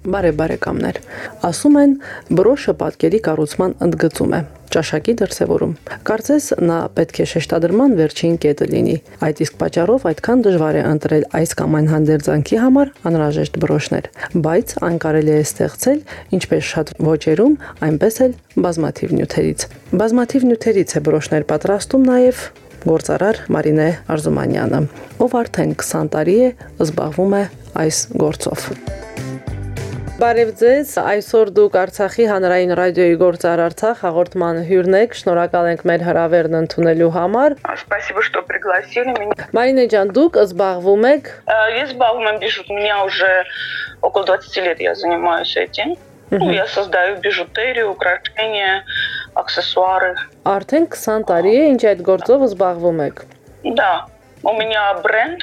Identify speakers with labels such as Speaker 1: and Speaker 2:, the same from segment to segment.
Speaker 1: Բարև բարեկամներ։ Ասում են, բրոշը պատկերի կառուցման ընդգծում է ճաշակի դրսևորում։ Կարծես նա պետք է շեշտադրման վերջին կետը լինի։ Այդ իսկ պատճառով այդքան դժվար է ընտրել այս կամ այն հանդերձանքի համար անհրաժեշտ բրոշներ, բայց այն կարելի է ստեղծել ինչպես շատ ոճերում, այնպես էլ բազմաթիվ նյութերից։ Բազմաթիվ նյութերից է բրոշներ պատրաստում նաև գործարար Մարինե Արզումանյանը, ով արդեն 20 տարի է զբաղվում է այս գործով։ Բարև ձեզ։ Այսօր դուք Արցախի հանրային ռադիոյի գործար Արցախ հաղորդման հյուրն եք։ Շնորհակալ ենք մեր հրավերն ընդունելու համար։
Speaker 2: Спасибо, что пригласили меня.
Speaker 1: Մարինե ջան, դուք զբաղվում եք
Speaker 2: Э, Я збавлена бижут. У меня уже около 20 лет я занимаюсь этим. Ну, я создаю бижутерию, украшения, аксессуары.
Speaker 1: արդեն 20 տարի է, ինչ այդ գործով զբաղվում եք։
Speaker 2: Да, у меня бренд,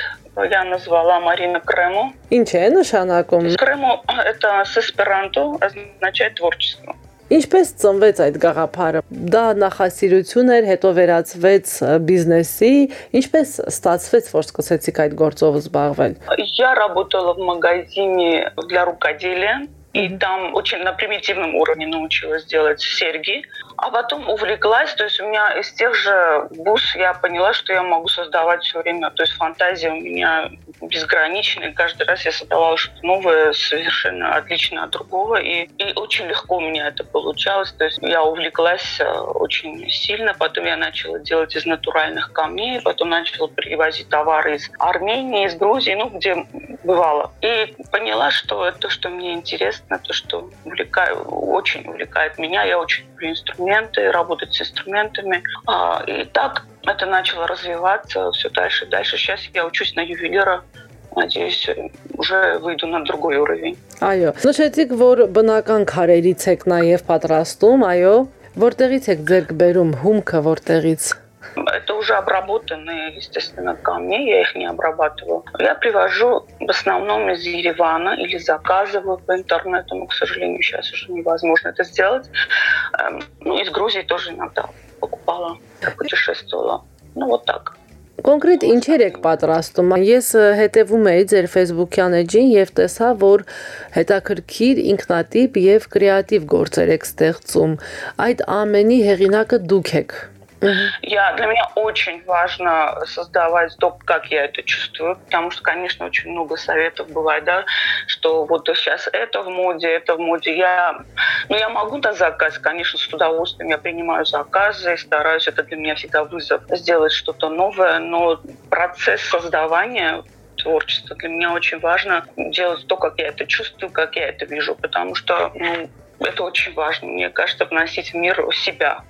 Speaker 2: я назвала Марина Крему.
Speaker 1: Ինչ է նշանակում։
Speaker 2: Крему – это с эсперанто, означает творчество.
Speaker 1: Ինչպես ծնվեց այդ գաղափարը։ Դա նախասիրություն էր, հետո վերածվեց ը, բիզնեսի, ինչպես ստացվեց, որ սկսեցիք այդ գործով զբաղվել։
Speaker 2: Я работала в магазине для рукоделия. И там очень на примитивном уровне научилась делать серьги. А потом увлеклась, то есть у меня из тех же бус я поняла, что я могу создавать все время. То есть фантазия у меня безграничная. Каждый раз я создавала что-то новое, совершенно отличное от другого. И, и очень легко у меня это получалось. То есть я увлеклась э, очень сильно. Потом я начала делать из натуральных камней. Потом начала привозить товары из Армении, из Грузии, ну, где бывало. И поняла, что это то, что мне интересно, то, что увлекаю, очень увлекает меня. Я очень люблю инструменты, работать с инструментами. А, И так это начало развиваться все дальше и дальше. Сейчас я учусь на ювелира. Надеюсь, уже выйду на другой уровень.
Speaker 1: Այո։ Նշեցիք, որ բնական քարերից եք նաև պատրաստում, այո։ Որտեղից եք ձեր բերում հումքը, որտեղից։
Speaker 2: Это уже обработанные, естественно, камни, я их не обрабатываю. Я привожу в основном из Еревана или заказываю по интернету, но, к сожалению, сейчас уже невозможно это сделать. Ну, из Грузии тоже иногда покупала, путешествовала. Ну, вот так.
Speaker 1: Կոնկրետ ինչեր եք պատրաստում։ Ես э, հետևում էի ձեր Facebook-յան էջին եւ տեսա, որ հետաքրքիր, ինքնատիպ եւ կրեատիվ գործեր եք ստեղծում։ Այդ ամենի հեղինակը դուք եք։
Speaker 2: Я, для меня очень важно создавать то, как я это чувствую, потому что, конечно, очень много советов бывает, да, что вот сейчас это в моде, это в моде. Я, ну, я могу дать заказ, конечно, с удовольствием я принимаю заказы, и стараюсь, это для меня всегда вызов, сделать что-то новое, но процесс создавания творчества для меня очень важно делать то, как я это чувствую, как я это вижу, потому что ну, это очень важно, мне кажется, вносить в мир себя,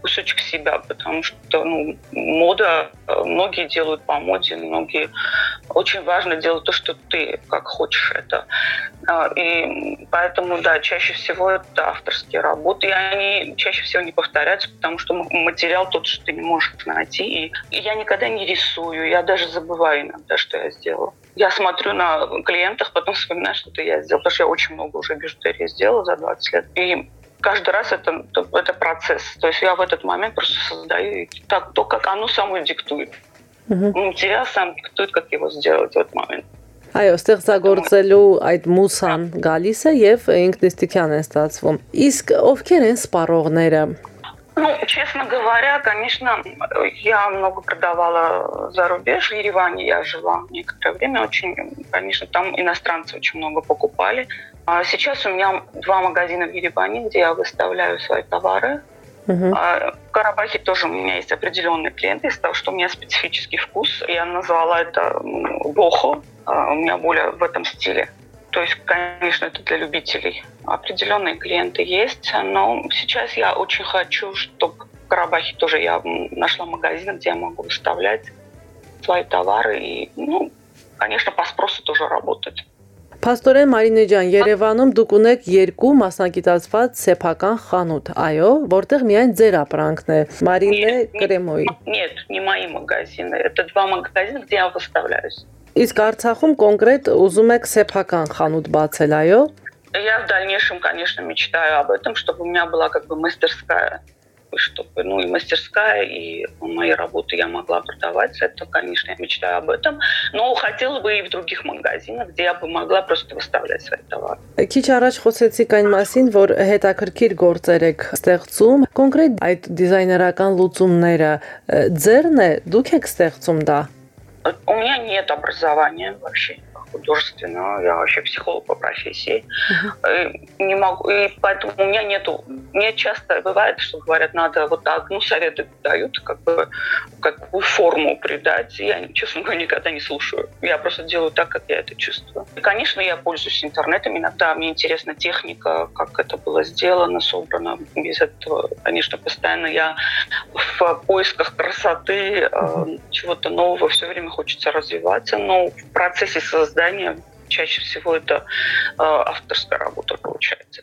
Speaker 2: кусочек себя, потому что ну, мода, э, многие делают по моде, многие очень важно делать то, что ты как хочешь это. А, И поэтому, да, чаще всего это авторские работы, и они чаще всего не повторяются, потому что материал тот, что ты не можешь найти. И я никогда не рисую, я даже забываю иногда, что я сделала. Я смотрю на клиентах, потом вспоминаю, что это я сделала, потому что я очень много уже бижутерии сделала за 20 лет. И каждый раз это, это процесс. То есть я в этот момент просто создаю так, то, как оно само диктует. Материал сам диктует, как его сделать в этот момент.
Speaker 1: Այո, ստեղծագործելու այդ մուսան գալիս է եւ ինքնիստիկյան է ստացվում։ Իսկ ովքեր են սպառողները։
Speaker 2: Ну, честно говоря, конечно, я много продавала за рубеж. В Ереване я жила некоторое время. Очень, конечно, там иностранцы очень много покупали. А сейчас у меня два магазина в Ереване, где я выставляю свои товары.
Speaker 1: Мгм.
Speaker 2: А В Карабахе тоже у меня есть определенные клиенты из-за того, что у меня специфический вкус. Я назвала это бохо. А У меня более в этом стиле. То есть, конечно, это для любителей. Определенные клиенты есть, но сейчас я очень хочу, чтобы в Карабахе тоже я м, нашла магазин, где я могу выставлять свои товары и, ну, конечно, по спросу тоже работать.
Speaker 1: Պաստորեն Մարինե ջան, Երևանում դուք ունեք երկու մասնագիտացված սեփական խանութ, այո, որտեղ միայն ձեր ապրանքն է։ Մարինե
Speaker 2: Нет,
Speaker 1: Կրեմոյի։
Speaker 2: Нет, не мои магазины. Это два магазина, где я выставляюсь.
Speaker 1: Իսկ Արցախում կոնկրետ ուզում եք սեփական խանութ բացել, այո։
Speaker 2: Я в дальнейшем, конечно, мечтаю об этом, чтобы у меня была как бы мастерская чтобы, ну, и мастерская, и мои работы я могла продавать. Это, конечно, я мечтаю об этом. Но хотела бы и в других магазинах, где я бы могла просто выставлять свои товары.
Speaker 1: Քիչ առաջ խոսեցիք այն մասին, որ հետաքրքիր գործեր եք ստեղծում։ Կոնկրետ այդ դիզայներական լուծումները ձերն է, դուք եք ստեղծում դա։
Speaker 2: У меня нет образования вообще художественного, я вообще психолог по профессии. Uh-huh. Не могу, и поэтому у меня нету. Мне часто бывает, что говорят, надо вот так, ну, советы дают, как бы какую форму придать. Я, честно говоря, никогда не слушаю. Я просто делаю так, как я это чувствую. И, конечно, я пользуюсь интернетом. Иногда мне интересна техника, как это было сделано, собрано. Без этого, конечно, постоянно я в поисках красоты, uh-huh. чего-то нового, все время хочется развиваться. Но в процессе создания создание чаще всего это авторская работа получается։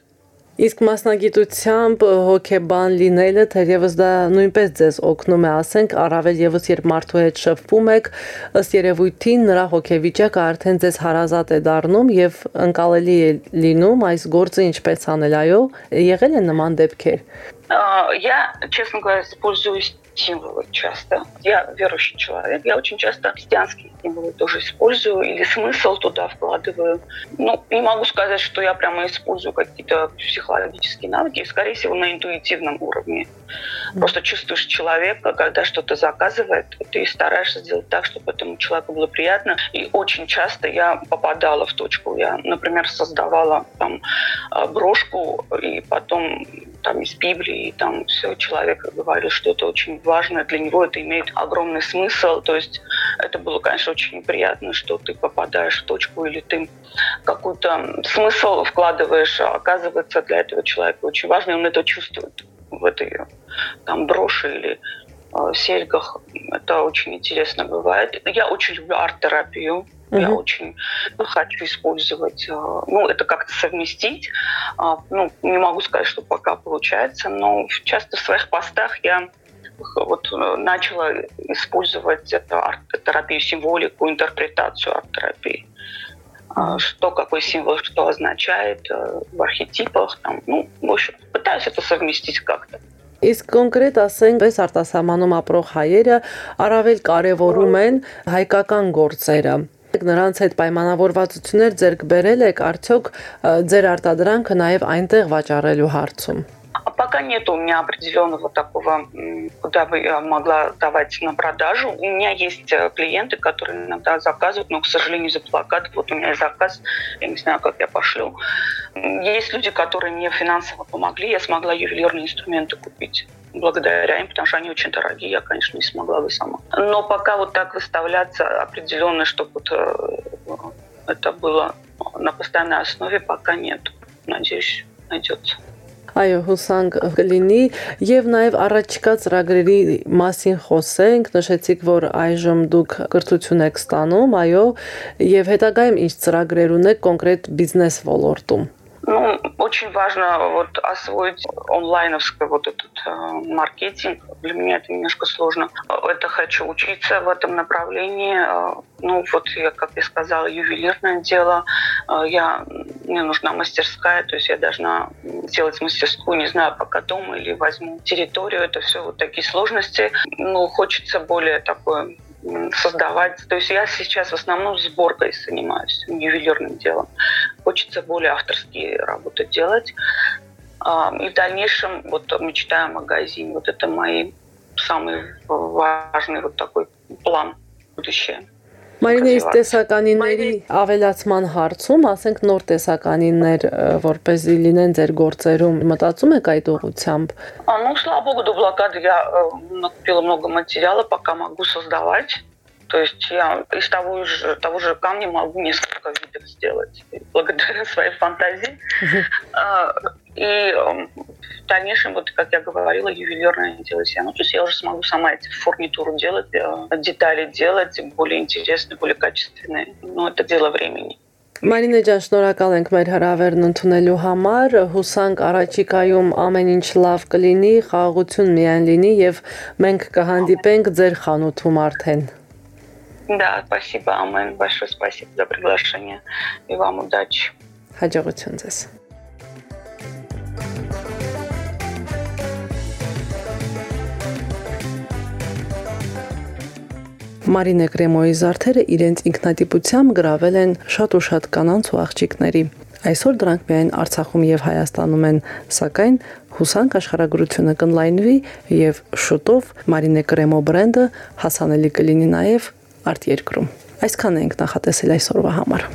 Speaker 1: Իսկ մասնագիտությամբ э, հոկեբան լինելը թերևս դա նույնպես ձեզ օգնում է, ասենք, առավել եւս երբ մարդու հետ շփվում եք, ըստ երևույթին նրա հոկեվիճակը արդեն ձեզ հարազատ է դառնում եւ ընկալելի է լինում այս գործը ինչպես անել, այո, եղել են նման դեպքեր։
Speaker 2: Я, честно говоря, используюсь символы часто. Я верующий человек, я очень часто христианские символы тоже использую или смысл туда вкладываю. Ну, не могу сказать, что я прямо использую какие-то психологические навыки, скорее всего, на интуитивном уровне. Просто чувствуешь человека, когда что-то заказывает, ты стараешься сделать так, чтобы этому человеку было приятно. И очень часто я попадала в точку. Я, например, создавала там а, брошку, и потом там из Библии, там все, человек говорил, что это очень важно, для него это имеет огромный смысл. То есть это было, конечно, очень неприятно, что ты попадаешь в точку или ты какой-то смысл вкладываешь, а оказывается для этого человека очень важно, и он это чувствует в этой там броши или э, серьгах. Это очень интересно бывает. Я очень люблю арт-терапию. Mm-hmm. Я очень хочу использовать, э, ну, это как-то совместить. А, ну, не могу сказать, что пока получается, но часто в своих постах я вот э, начала использовать это арт-терапию, символику, интерпретацию арт-терапии. А, что, какой символ, что означает э, в архетипах. Там, ну, в общем, пытаюсь это совместить как-то.
Speaker 1: Իսկ կոնկրետ ասենք, պես արտասահմանում ապրող հայերը առավել կարևորում են հայկական գործերը նրանց հետ պայմանավորվածություններ ձեռք բերել եք արդյոք ձեր արտադրանքը նաև այնտեղ վաճառելու հարցում
Speaker 2: Пока нет у меня определенного такого, куда бы я могла давать на продажу. У меня есть э, клиенты, которые иногда заказывают, но, к сожалению, за плакат. Вот у меня заказ, я не знаю, как я пошлю. Есть люди, которые мне финансово помогли, я смогла ювелирные инструменты купить благодаря им, потому что они очень дорогие, я, конечно, не смогла бы сама. Но пока вот так выставляться определенно, чтобы вот, э, это было на постоянной основе, пока нет. Надеюсь, найдется.
Speaker 1: Այո, հուսանք կլինի եւ նաեւ առաջկա ծրագրերի մասին խոսենք, նշեցիք, որ այժմ դուք կրթություն եք ստանում, այո, եւ հետագայում ինչ ծրագրեր ունեք կոնկրետ բիզնես ոլորտում։
Speaker 2: очень важно вот освоить онлайновский вот этот э, маркетинг. Для меня это немножко сложно. Это хочу учиться в этом направлении. Э, ну, вот, я, как я сказала, ювелирное дело. Э, я, мне нужна мастерская, то есть я должна сделать мастерскую, не знаю, пока дома или возьму территорию. Это все вот такие сложности. Ну, хочется более такое создавать. То есть я сейчас в основном сборкой занимаюсь, ювелирным делом. Хочется более авторские работы делать. А, и в дальнейшем вот мечтаю о магазине. Вот это мой самый важный вот такой план будущее.
Speaker 1: Մարիներից տեսականիների ավելացման հարցում, ասենք նոր տեսականիներ, որպեսզի լինեն ձեր գործերում, մտածում եք այդ ուղությամբ։
Speaker 2: Ну, слава богу, дублакат я накопила много материала, пока могу создавать. То есть я из того же, того же камня могу несколько видов сделать благодаря своей фантазии. И в дальнейшем, вот как я говорила, ювелирное делать я научусь. Я уже смогу сама эти фурнитуру делать, детали делать более интересные, более качественные. Но это дело времени.
Speaker 1: Մարինե ջան, շնորհակալ ենք մեր հրավերն ընդունելու համար։ Հուսանք առաջիկայում ամեն ինչ լավ կլինի, խաղաղություն միայն լինի եւ մենք կհանդիպենք ձեր խանութում արդեն։
Speaker 2: Да, спасибо, Амен. Большое спасибо за приглашение. И вам удачи.
Speaker 1: Հաջողություն ձեզ։ Մարինե Կրեմոյի զարդերը իրենց ինքնատիպությամբ գրավել են շատ ու շատ կանանց ու աղջիկների։ Այսօր դրանք միայն Արցախում եւ Հայաստանում են, սակայն հուսանք աշխարհագրությունը կնլայնվի եւ շուտով Մարինե Կրեմո բրենդը հասանելի կլինի նաեւ արտերկրում։ Այսքան ենք նախատեսել այսօրվա համար։